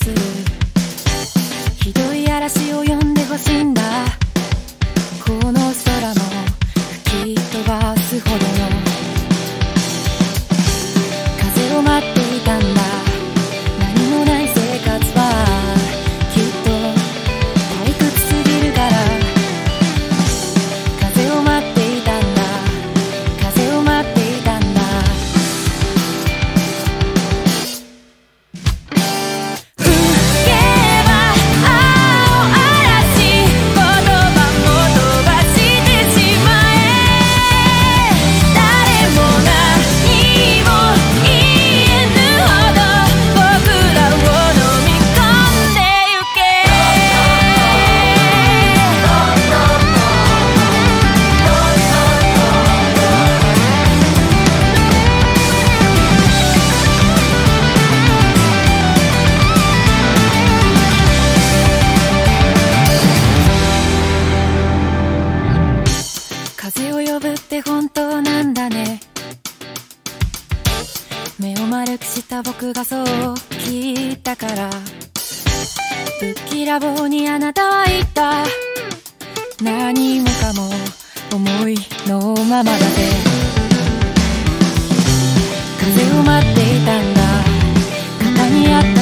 す。ひどい嵐を呼んでほしいんだ。この空も吹き飛ばすほど。本当なんだね。目を丸くした僕がそう聞いたから。ぶっきらぼうにあなたは言った。何もかも思いのままだで風を待っていたんだ。肩にあった